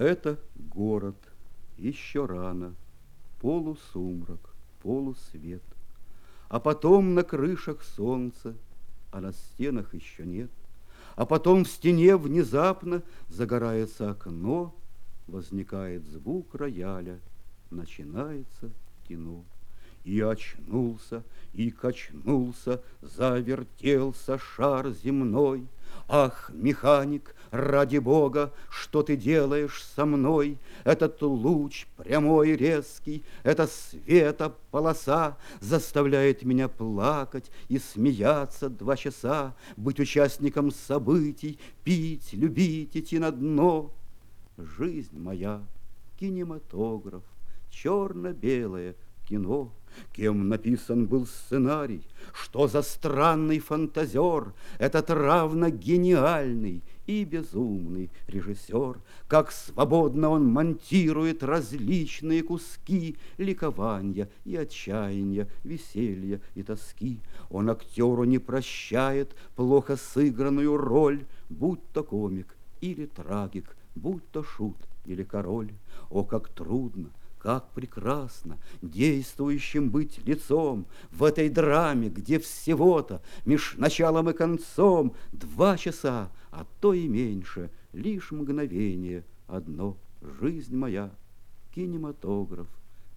Это город, еще рано, полусумрак, полусвет. А потом на крышах солнце, а на стенах еще нет. А потом в стене внезапно загорается окно, возникает звук рояля, начинается кино. И очнулся, и качнулся, завертелся шар земной. Ах, механик, ради Бога, что ты делаешь со мной? Этот луч прямой и резкий, эта света полоса Заставляет меня плакать и смеяться два часа, Быть участником событий, пить, любить, идти на дно. Жизнь моя, кинематограф, черно-белое кино — Кем написан был сценарий, что за странный фантазер Этот равно гениальный и безумный режиссер, Как свободно он монтирует различные куски Ликования и отчаяния, веселья и тоски. Он актеру не прощает плохо сыгранную роль, Будь то комик или трагик, будь то шут или король. О, как трудно, как прекрасно действующим быть лицом В этой драме, где всего-то Меж началом и концом Два часа, а то и меньше Лишь мгновение одно. Жизнь моя, кинематограф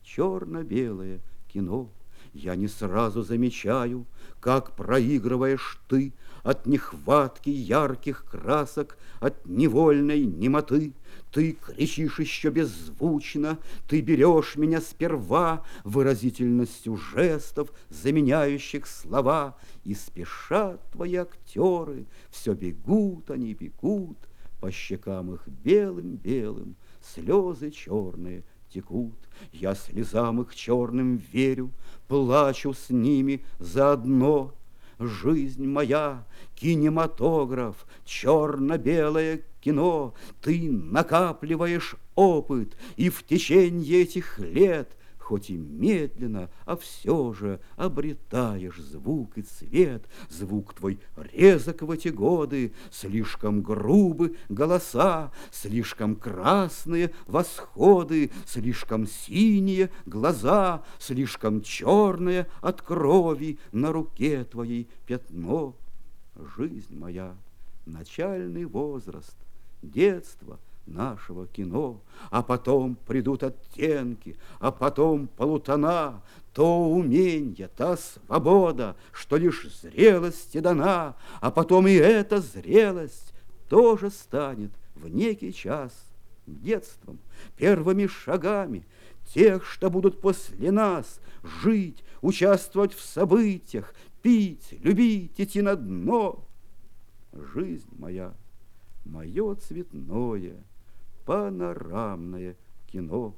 Черно-белое кино Я не сразу замечаю, Как проигрываешь ты От нехватки ярких красок От невольной немоты. Ты кричишь еще беззвучно, Ты берешь меня сперва Выразительностью жестов, Заменяющих слова, И спешат твои актеры, Все бегут они, бегут, По щекам их белым-белым Слезы черные текут. Я слезам их черным верю, Плачу с ними заодно, Жизнь моя, кинематограф, черно-белое кино, Ты накапливаешь опыт, и в течение этих лет хоть и медленно, а все же обретаешь звук и цвет. Звук твой резок в эти годы, слишком грубы голоса, слишком красные восходы, слишком синие глаза, слишком черное от крови на руке твоей пятно. Жизнь моя, начальный возраст, детство — нашего кино, а потом придут оттенки, а потом полутона, то умение, та свобода, что лишь зрелости дана, а потом и эта зрелость тоже станет в некий час детством, первыми шагами тех, что будут после нас жить, участвовать в событиях, пить, любить, идти на дно. Жизнь моя, мое цветное — панорамное кино.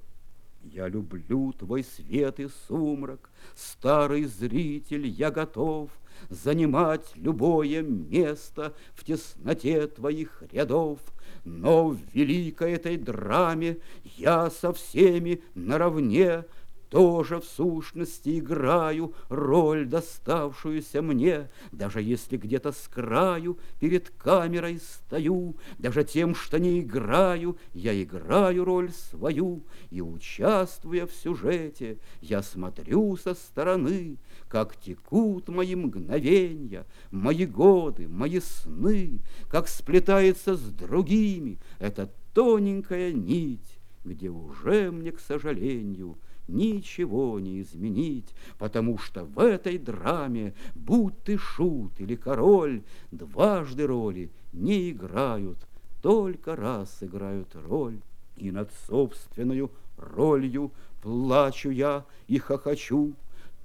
Я люблю твой свет и сумрак, Старый зритель, я готов Занимать любое место В тесноте твоих рядов. Но в великой этой драме Я со всеми наравне тоже в сущности играю роль, доставшуюся мне, даже если где-то с краю перед камерой стою, даже тем, что не играю, я играю роль свою, и, участвуя в сюжете, я смотрю со стороны, как текут мои мгновенья, мои годы, мои сны, как сплетается с другими эта тоненькая нить, где уже мне, к сожалению, ничего не изменить, потому что в этой драме, будь ты шут или король, дважды роли не играют, только раз играют роль. И над собственную ролью плачу я и хохочу,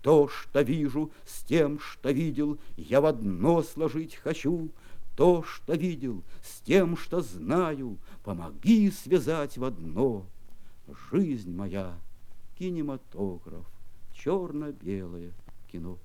то, что вижу, с тем, что видел, я в одно сложить хочу. То, что видел, с тем, что знаю, помоги связать в одно. Жизнь моя — кинематограф, черно-белое кино.